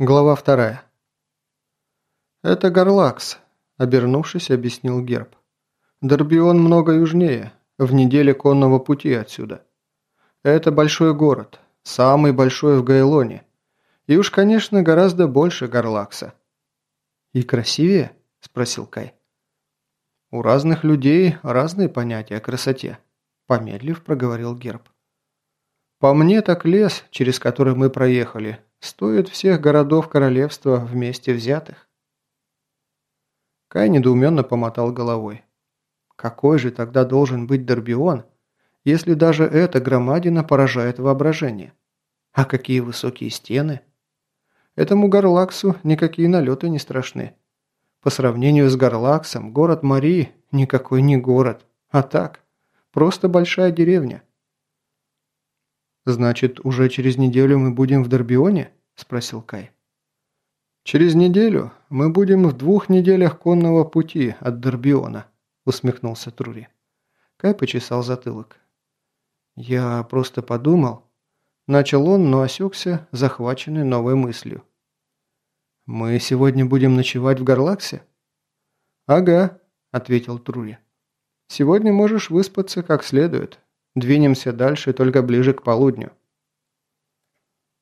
Глава вторая. «Это Гарлакс», – обернувшись, объяснил Герб. «Дорбион много южнее, в неделе конного пути отсюда. Это большой город, самый большой в Гайлоне. И уж, конечно, гораздо больше Гарлакса». «И красивее?» – спросил Кай. «У разных людей разные понятия о красоте», – помедлив проговорил Герб. «По мне так лес, через который мы проехали, стоит всех городов королевства вместе взятых». Кай недоуменно помотал головой. Какой же тогда должен быть Дорбион, если даже эта громадина поражает воображение? А какие высокие стены! Этому Гарлаксу никакие налеты не страшны. По сравнению с Гарлаксом, город Марии никакой не город, а так, просто большая деревня. «Значит, уже через неделю мы будем в Дорбионе?» – спросил Кай. «Через неделю мы будем в двух неделях конного пути от Дорбиона», – усмехнулся Трури. Кай почесал затылок. «Я просто подумал...» Начал он, но осекся, захваченный новой мыслью. «Мы сегодня будем ночевать в Гарлаксе?» «Ага», – ответил Трури. «Сегодня можешь выспаться как следует. Двинемся дальше только ближе к полудню».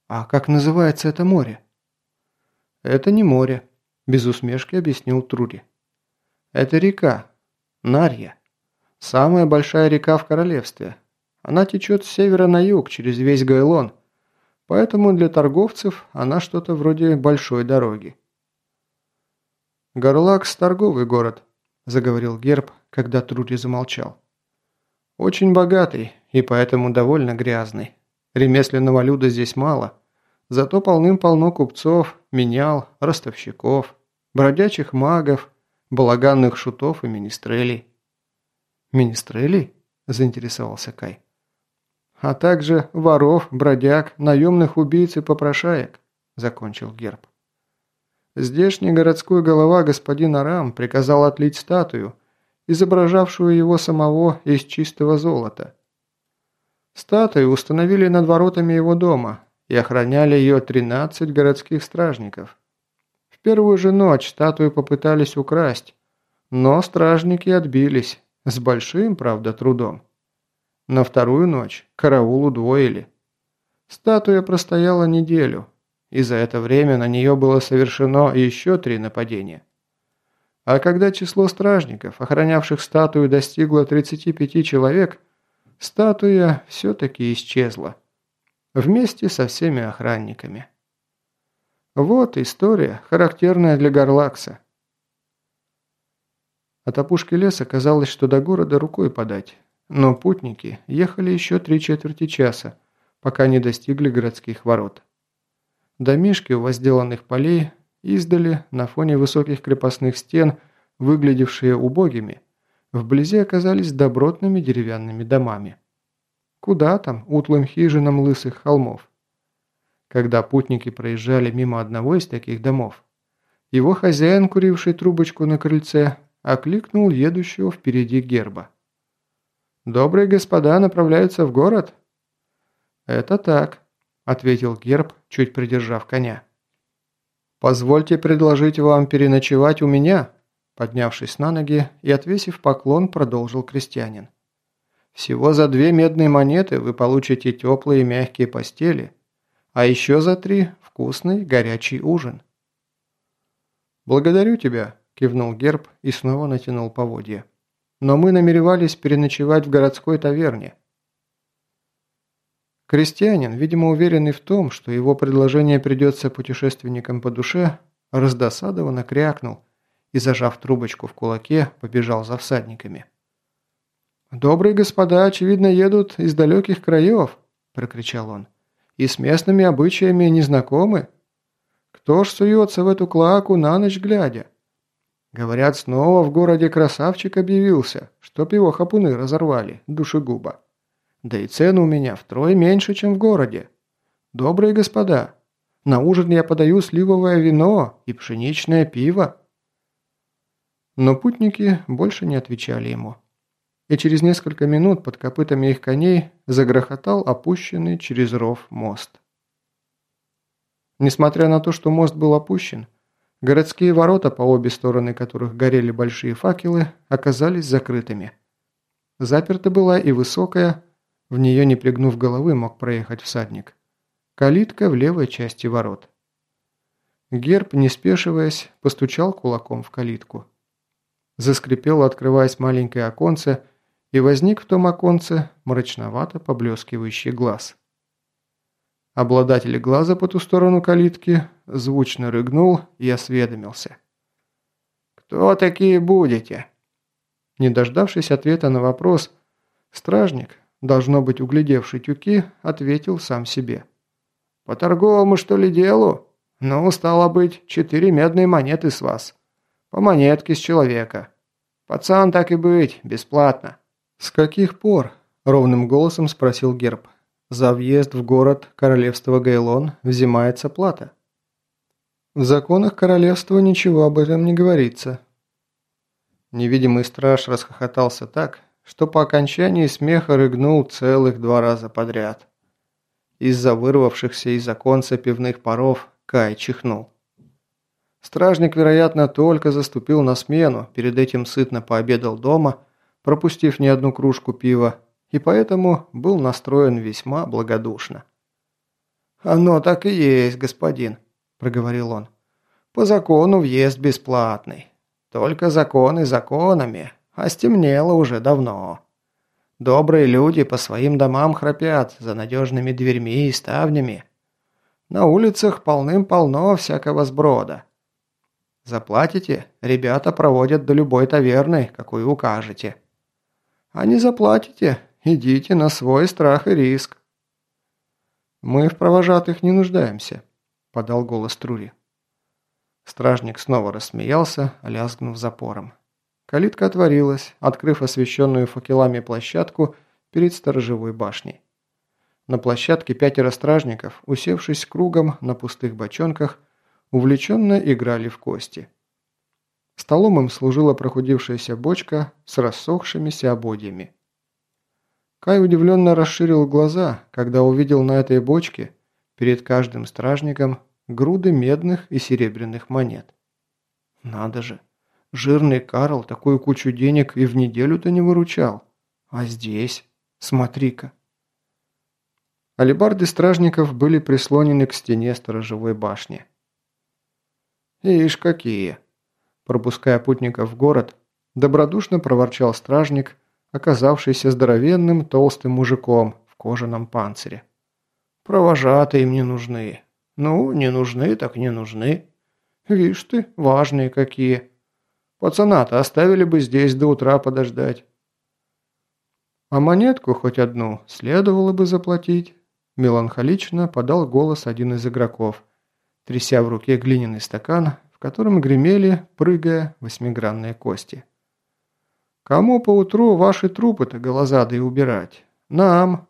«А как называется это море?» «Это не море», – без усмешки объяснил Трури. «Это река. Нарья. Самая большая река в королевстве. Она течет с севера на юг через весь Гайлон, Поэтому для торговцев она что-то вроде большой дороги. «Горлакс – торговый город», – заговорил Герб, когда Труди замолчал. «Очень богатый и поэтому довольно грязный. Ремесленного люда здесь мало, зато полным-полно купцов, менял, ростовщиков, бродячих магов, балаганных шутов и министрелей». «Министрелей?» – заинтересовался Кай а также воров, бродяг, наемных убийц и попрошаек», – закончил Герб. Здешний городской голова господин Арам приказал отлить статую, изображавшую его самого из чистого золота. Статую установили над воротами его дома и охраняли ее 13 городских стражников. В первую же ночь статую попытались украсть, но стражники отбились, с большим, правда, трудом. На вторую ночь караул удвоили. Статуя простояла неделю, и за это время на нее было совершено еще три нападения. А когда число стражников, охранявших статую, достигло 35 человек, статуя все-таки исчезла. Вместе со всеми охранниками. Вот история, характерная для Гарлакса. От опушки леса казалось, что до города рукой подать. Но путники ехали еще три четверти часа, пока не достигли городских ворот. Домишки у возделанных полей издали на фоне высоких крепостных стен, выглядевшие убогими, вблизи оказались добротными деревянными домами. Куда там, утлым хижинам лысых холмов? Когда путники проезжали мимо одного из таких домов, его хозяин, куривший трубочку на крыльце, окликнул едущего впереди герба. Добрые господа направляются в город?» «Это так», – ответил Герб, чуть придержав коня. «Позвольте предложить вам переночевать у меня», – поднявшись на ноги и отвесив поклон, продолжил крестьянин. «Всего за две медные монеты вы получите теплые мягкие постели, а еще за три – вкусный горячий ужин». «Благодарю тебя», – кивнул Герб и снова натянул поводья но мы намеревались переночевать в городской таверне. Крестьянин, видимо уверенный в том, что его предложение придется путешественникам по душе, раздосадованно крякнул и, зажав трубочку в кулаке, побежал за всадниками. «Добрые господа, очевидно, едут из далеких краев», – прокричал он, – «и с местными обычаями не знакомы. Кто ж суется в эту клаку на ночь глядя?» Говорят, снова в городе красавчик объявился, чтоб его хапуны разорвали, душегуба. Да и цены у меня втрое меньше, чем в городе. Добрые господа, на ужин я подаю сливовое вино и пшеничное пиво. Но путники больше не отвечали ему. И через несколько минут под копытами их коней загрохотал опущенный через ров мост. Несмотря на то, что мост был опущен, городские ворота, по обе стороны которых горели большие факелы, оказались закрытыми. Заперта была и высокая, в нее не пригнув головы мог проехать всадник, калитка в левой части ворот. Герб, не спешиваясь, постучал кулаком в калитку. Заскрипело, открываясь маленькое оконце, и возник в том оконце мрачновато поблескивающий глаз. Обладатель глаза по ту сторону калитки звучно рыгнул и осведомился. «Кто такие будете?» Не дождавшись ответа на вопрос, стражник, должно быть углядевший тюки, ответил сам себе. «По торговому, что ли, делу? Ну, стало быть, четыре медные монеты с вас. По монетке с человека. Пацан, так и быть, бесплатно». «С каких пор?» – ровным голосом спросил Герб. За въезд в город королевства Гейлон взимается плата. В законах королевства ничего об этом не говорится. Невидимый страж расхохотался так, что по окончании смеха рыгнул целых два раза подряд. Из-за вырвавшихся из оконца пивных паров Кай чихнул. Стражник, вероятно, только заступил на смену, перед этим сытно пообедал дома, пропустив не одну кружку пива, и поэтому был настроен весьма благодушно. «Оно так и есть, господин», – проговорил он. «По закону въезд бесплатный. Только законы законами, а стемнело уже давно. Добрые люди по своим домам храпят за надежными дверьми и ставнями. На улицах полным-полно всякого сброда. Заплатите, ребята проводят до любой таверны, какую укажете. А не заплатите, Идите на свой страх и риск». «Мы в провожатых не нуждаемся», – подал голос Трури. Стражник снова рассмеялся, лязгнув запором. Калитка отворилась, открыв освещенную факелами площадку перед сторожевой башней. На площадке пятеро стражников, усевшись кругом на пустых бочонках, увлеченно играли в кости. Столом им служила прохудившаяся бочка с рассохшимися ободьями. Кай удивленно расширил глаза, когда увидел на этой бочке перед каждым стражником груды медных и серебряных монет. Надо же, жирный Карл такую кучу денег и в неделю-то не выручал. А здесь, смотри-ка. Алибарды стражников были прислонены к стене сторожевой башни. «Ишь, какие!» Пропуская путников в город, добродушно проворчал стражник, оказавшийся здоровенным толстым мужиком в кожаном панцире. «Провожатые им не нужны. Ну, не нужны, так не нужны. Вишь ты, важные какие. Пацана-то оставили бы здесь до утра подождать». «А монетку хоть одну следовало бы заплатить», – меланхолично подал голос один из игроков, тряся в руке глиняный стакан, в котором гремели, прыгая, восьмигранные кости. Кому поутру ваши трупы-то голозадые убирать? Нам.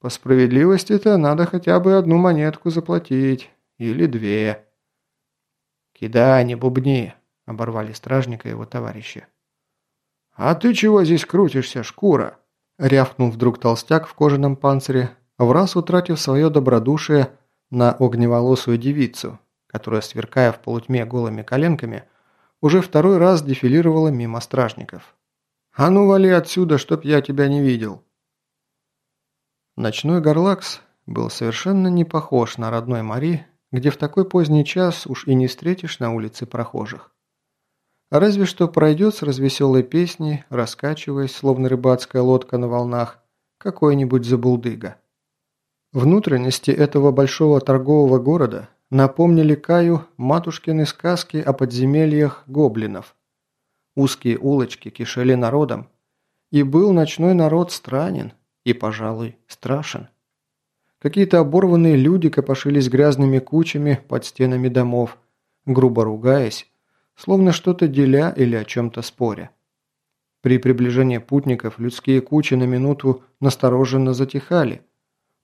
По справедливости-то надо хотя бы одну монетку заплатить. Или две. Кидай, не бубни, оборвали стражника его товарищи. «А ты чего здесь крутишься, шкура?» Рявкнул вдруг толстяк в кожаном панцире, в раз утратив свое добродушие на огневолосую девицу, которая, сверкая в полутьме голыми коленками, уже второй раз дефилировала мимо стражников. «А ну вали отсюда, чтоб я тебя не видел!» Ночной Горлакс был совершенно не похож на родной Мари, где в такой поздний час уж и не встретишь на улице прохожих. Разве что пройдет с развеселой песней, раскачиваясь, словно рыбацкая лодка на волнах, какой-нибудь забулдыга. Внутренности этого большого торгового города напомнили Каю матушкины сказки о подземельях гоблинов – Узкие улочки кишели народом, и был ночной народ странен и, пожалуй, страшен. Какие-то оборванные люди копошились грязными кучами под стенами домов, грубо ругаясь, словно что-то деля или о чем-то споря. При приближении путников людские кучи на минуту настороженно затихали,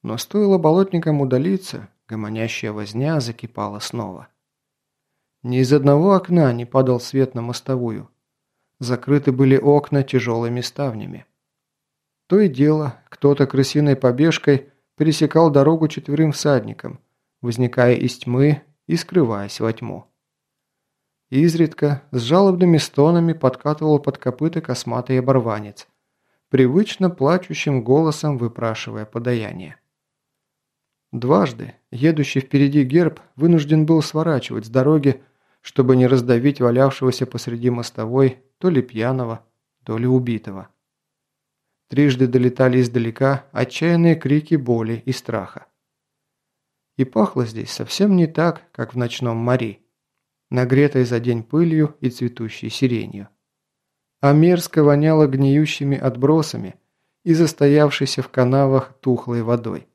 но стоило болотникам удалиться, гомонящая возня закипала снова. Ни из одного окна не падал свет на мостовую, Закрыты были окна тяжелыми ставнями. То и дело, кто-то крысиной побежкой пересекал дорогу четверым всадникам, возникая из тьмы и скрываясь во тьму. Изредка с жалобными стонами подкатывал под копыта косматый оборванец, привычно плачущим голосом выпрашивая подаяние. Дважды едущий впереди герб вынужден был сворачивать с дороги, чтобы не раздавить валявшегося посреди мостовой то ли пьяного, то ли убитого. Трижды долетали издалека отчаянные крики боли и страха. И пахло здесь совсем не так, как в ночном море нагретой за день пылью и цветущей сиренью. А мерзко воняло гниющими отбросами и застоявшейся в канавах тухлой водой.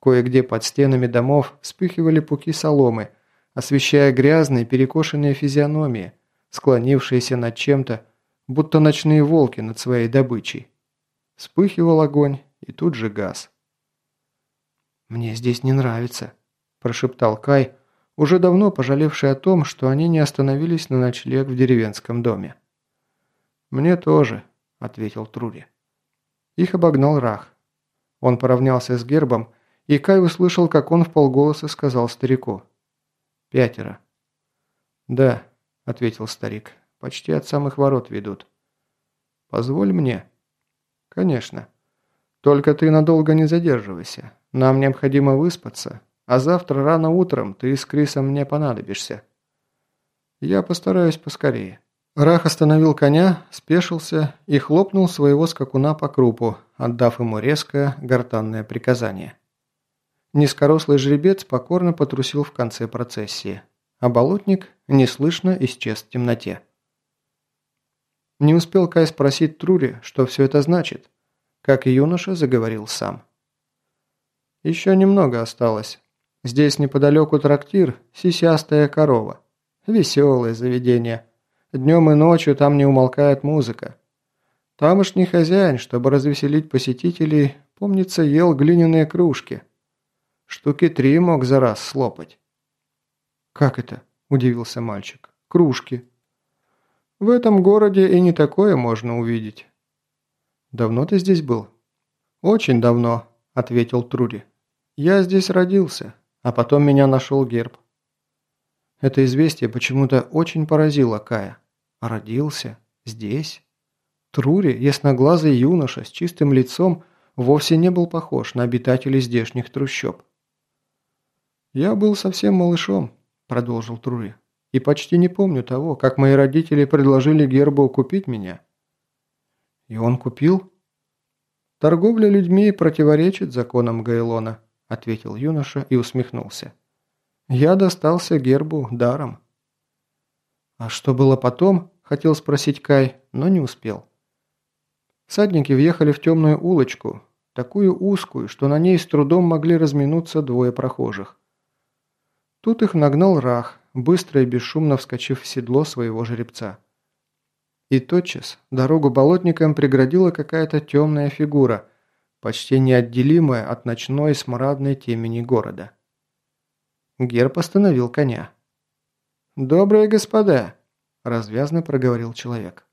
Кое-где под стенами домов вспыхивали пуки соломы, освещая грязные перекошенные физиономии, склонившиеся над чем-то, будто ночные волки над своей добычей. Вспыхивал огонь и тут же газ. «Мне здесь не нравится», – прошептал Кай, – уже давно пожалевший о том, что они не остановились на ночлег в деревенском доме. «Мне тоже», – ответил Трури. Их обогнал Рах. Он поравнялся с гербом, и Кай услышал, как он в полголоса сказал старику. «Пятеро». «Да», – ответил старик, – «почти от самых ворот ведут». «Позволь мне». «Конечно. Только ты надолго не задерживайся. Нам необходимо выспаться, а завтра рано утром ты с Крисом мне понадобишься. Я постараюсь поскорее». Рах остановил коня, спешился и хлопнул своего скакуна по крупу, отдав ему резкое, гортанное приказание. Низкорослый жеребец покорно потрусил в конце процессии, а болотник неслышно исчез в темноте. Не успел Кай спросить Трури, что все это значит, как юноша заговорил сам. «Еще немного осталось. Здесь неподалеку трактир, сисястая корова. Веселое заведение. Днем и ночью там не умолкает музыка. Тамошний хозяин, чтобы развеселить посетителей, помнится, ел глиняные кружки. Штуки три мог за раз слопать. «Как это?» – удивился мальчик. «Кружки». «В этом городе и не такое можно увидеть». «Давно ты здесь был?» «Очень давно», – ответил Трури. «Я здесь родился. А потом меня нашел герб. Это известие почему-то очень поразило Кая. Родился? Здесь? Трури, ясноглазый юноша с чистым лицом, вовсе не был похож на обитателей здешних трущоб. «Я был совсем малышом», – продолжил Трури, – «и почти не помню того, как мои родители предложили Гербу купить меня». «И он купил?» «Торговля людьми противоречит законам Гайлона», – ответил юноша и усмехнулся. «Я достался гербу даром». «А что было потом?» – хотел спросить Кай, но не успел. Всадники въехали в темную улочку, такую узкую, что на ней с трудом могли разминуться двое прохожих. Тут их нагнал Рах, быстро и бесшумно вскочив в седло своего жеребца. И тотчас дорогу болотникам преградила какая-то темная фигура – почти неотделимая от ночной смрадной темени города. Герб остановил коня. «Добрые господа!» – развязно проговорил человек.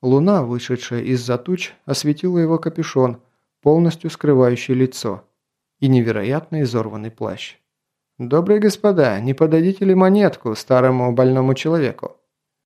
Луна, вышедшая из-за туч, осветила его капюшон, полностью скрывающий лицо, и невероятно изорванный плащ. «Добрые господа, не подадите ли монетку старому больному человеку?»